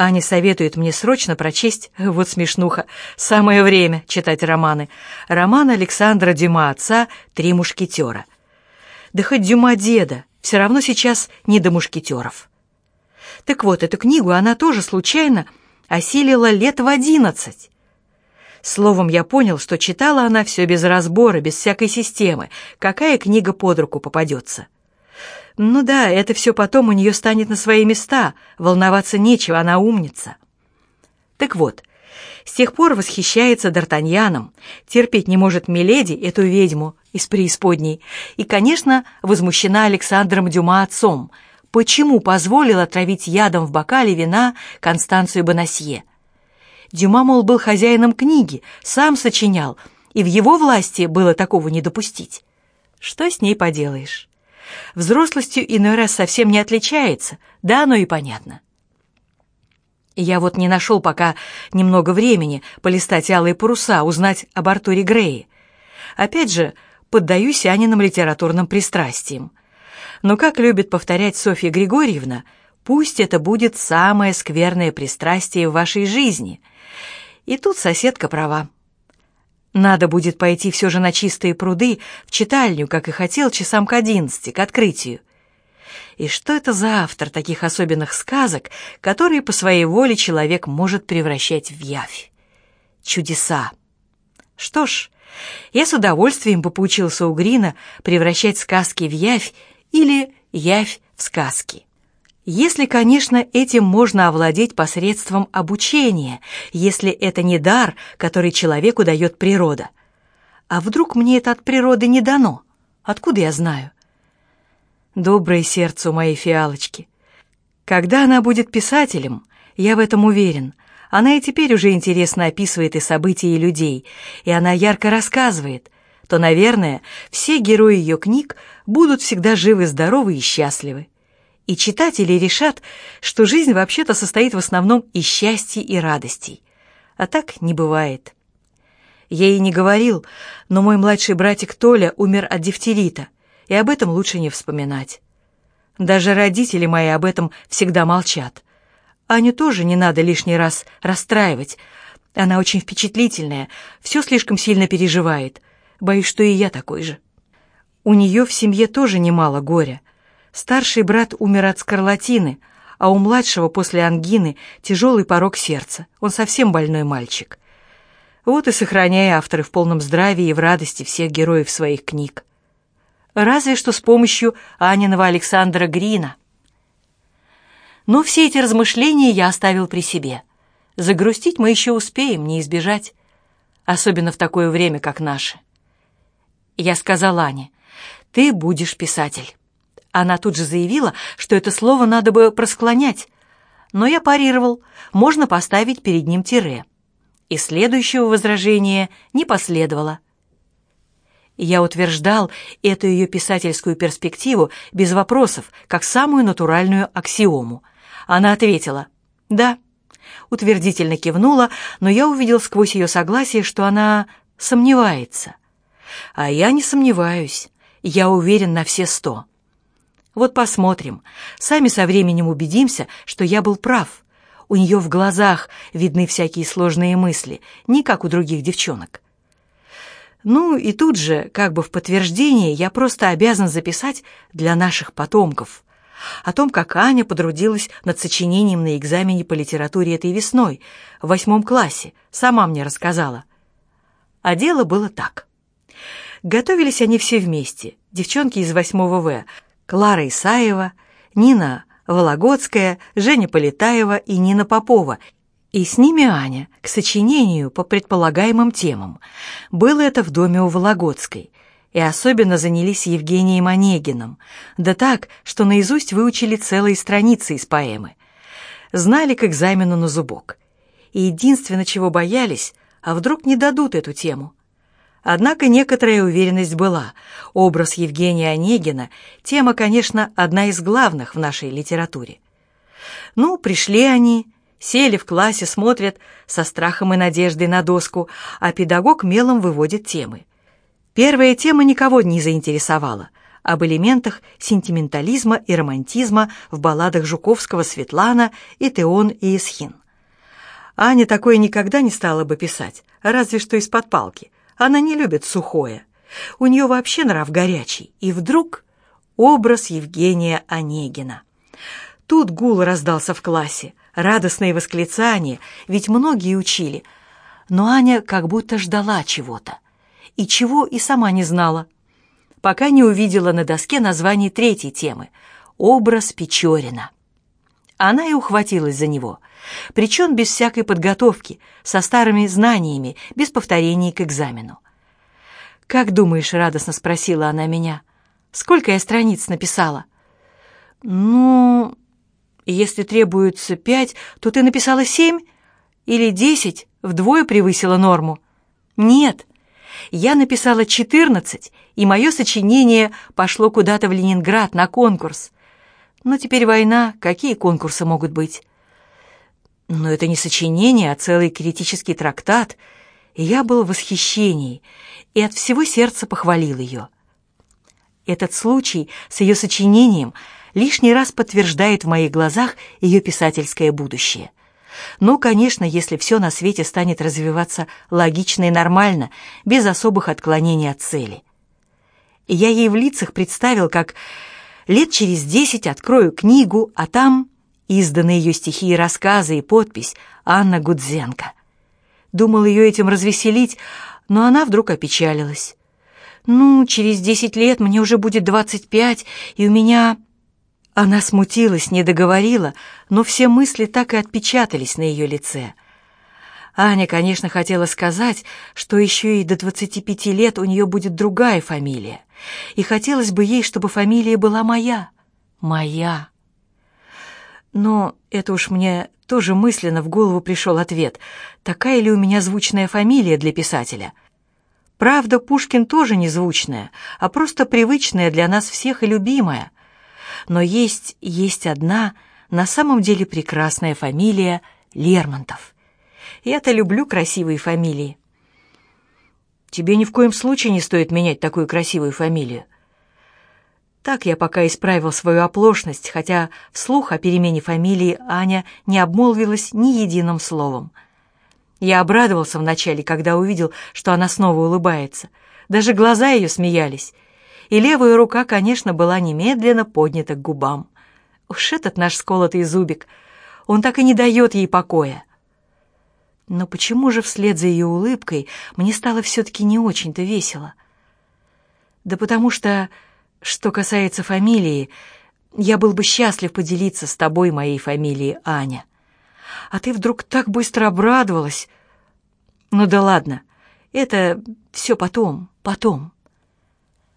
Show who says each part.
Speaker 1: Аня советует мне срочно прочесть, вот смешнуха, самое время читать романы. Роман Александра Дюма отца «Три мушкетера». Да хоть Дюма деда, все равно сейчас не до мушкетеров. Так вот, эту книгу она тоже случайно осилила лет в одиннадцать. Словом, я понял, что читала она все без разбора, без всякой системы, какая книга под руку попадется. Ну да, это все потом у нее станет на свои места, волноваться нечего, она умница. Так вот, с тех пор восхищается Д'Артаньяном, терпеть не может Миледи, эту ведьму из преисподней, и, конечно, возмущена Александром Дюма отцом, почему позволил отравить ядом в бокале вина Констанцию Бонасье. Дюма, мол, был хозяином книги, сам сочинял, и в его власти было такого не допустить. Что с ней поделаешь? Взрослостью иной раз совсем не отличается, да оно и понятно. Я вот не нашел пока немного времени полистать алые паруса, узнать об Артуре Грее. Опять же, поддаюсь Аниным литературным пристрастиям. Но, как любит повторять Софья Григорьевна, пусть это будет самое скверное пристрастие в вашей жизни. И тут соседка права. Надо будет пойти все же на чистые пруды, в читальню, как и хотел, часам к одиннадцати, к открытию. И что это за автор таких особенных сказок, которые по своей воле человек может превращать в явь? Чудеса. Что ж, я с удовольствием бы поучился у Грина превращать сказки в явь или явь в сказки. Если, конечно, этим можно овладеть посредством обучения, если это не дар, который человеку дает природа. А вдруг мне это от природы не дано? Откуда я знаю? Доброе сердце у моей фиалочки. Когда она будет писателем, я в этом уверен. Она и теперь уже интересно описывает и события, и людей, и она ярко рассказывает, то, наверное, все герои ее книг будут всегда живы, здоровы и счастливы и читатели решат, что жизнь вообще-то состоит в основном из счастья и радостей. А так не бывает. Я ей не говорил, но мой младший братик Толя умер от дифтерита, и об этом лучше не вспоминать. Даже родители мои об этом всегда молчат. Аню тоже не надо лишний раз расстраивать. Она очень впечатлительная, все слишком сильно переживает. Боюсь, что и я такой же. У нее в семье тоже немало горя. Старший брат умер от скарлатины, а у младшего после ангины тяжелый порог сердца. Он совсем больной мальчик. Вот и сохраняя авторы в полном здравии и в радости всех героев своих книг. Разве что с помощью Аниного Александра Грина. Но все эти размышления я оставил при себе. Загрустить мы еще успеем, не избежать. Особенно в такое время, как наше. Я сказала Ане, ты будешь писатель. Она тут же заявила, что это слово надо бы просклонять, но я парировал, можно поставить перед ним тире. И следующего возражения не последовало. Я утверждал эту ее писательскую перспективу без вопросов, как самую натуральную аксиому. Она ответила «да». Утвердительно кивнула, но я увидел сквозь ее согласие, что она сомневается. А я не сомневаюсь, я уверен на все сто. Вот посмотрим. Сами со временем убедимся, что я был прав. У нее в глазах видны всякие сложные мысли, не как у других девчонок. Ну и тут же, как бы в подтверждение, я просто обязан записать для наших потомков о том, как Аня подрудилась над сочинением на экзамене по литературе этой весной, в восьмом классе, сама мне рассказала. А дело было так. Готовились они все вместе, девчонки из восьмого В, Клара Исаева, Нина Вологодская, Женя Полетаева и Нина Попова, и с ними Аня, к сочинению по предполагаемым темам. Было это в доме у Вологодской. И особенно занялись Евгением Онегиным, да так, что наизусть выучили целые страницы из поэмы. Знали к экзамену на зубок. И единственное, чего боялись, а вдруг не дадут эту тему – Однако некоторая уверенность была. Образ Евгения Онегина – тема, конечно, одна из главных в нашей литературе. Ну, пришли они, сели в классе, смотрят со страхом и надеждой на доску, а педагог мелом выводит темы. Первая тема никого не заинтересовала. об элементах сентиментализма и романтизма в балладах Жуковского «Светлана» и «Теон и Исхин». Аня такое никогда не стала бы писать, разве что из-под палки. Она не любит сухое. У нее вообще нрав горячий. И вдруг образ Евгения Онегина. Тут гул раздался в классе, радостные восклицания, ведь многие учили. Но Аня как будто ждала чего-то. И чего и сама не знала. Пока не увидела на доске название третьей темы «Образ Печорина». Она и ухватилась за него, причем без всякой подготовки, со старыми знаниями, без повторений к экзамену. «Как думаешь?» — радостно спросила она меня. «Сколько я страниц написала?» «Ну, если требуется пять, то ты написала семь или десять, вдвое превысила норму». «Нет, я написала четырнадцать, и мое сочинение пошло куда-то в Ленинград на конкурс. Но теперь война, какие конкурсы могут быть?» «Но это не сочинение, а целый критический трактат», я был в восхищении и от всего сердца похвалил ее. Этот случай с ее сочинением лишний раз подтверждает в моих глазах ее писательское будущее. Ну, конечно, если все на свете станет развиваться логично и нормально, без особых отклонений от цели. Я ей в лицах представил, как лет через десять открою книгу, а там изданы ее стихи и рассказы и подпись «Анна Гудзенко». Думал ее этим развеселить, но она вдруг опечалилась. «Ну, через десять лет мне уже будет двадцать пять, и у меня...» Она смутилась, не договорила, но все мысли так и отпечатались на ее лице. Аня, конечно, хотела сказать, что еще и до двадцати пяти лет у нее будет другая фамилия, и хотелось бы ей, чтобы фамилия была моя. Моя. Но это уж мне тоже мысленно в голову пришел ответ. Такая ли у меня звучная фамилия для писателя? Правда, Пушкин тоже не звучная, а просто привычная для нас всех и любимая. Но есть, есть одна, на самом деле прекрасная фамилия Лермонтов. Я-то люблю красивые фамилии. Тебе ни в коем случае не стоит менять такую красивую фамилию. Так я пока исправил свою оплошность, хотя вслух о перемене фамилии Аня не обмолвилась ни единым словом. Я обрадовался вначале, когда увидел, что она снова улыбается. Даже глаза ее смеялись. И левая рука, конечно, была немедленно поднята к губам. Уж этот наш сколотый зубик, он так и не дает ей покоя. Но почему же вслед за ее улыбкой мне стало все-таки не очень-то весело? Да потому что что касается фамилии, я был бы счастлив поделиться с тобой моей фамилией Аня. А ты вдруг так быстро обрадовалась. Ну да ладно, это все потом, потом.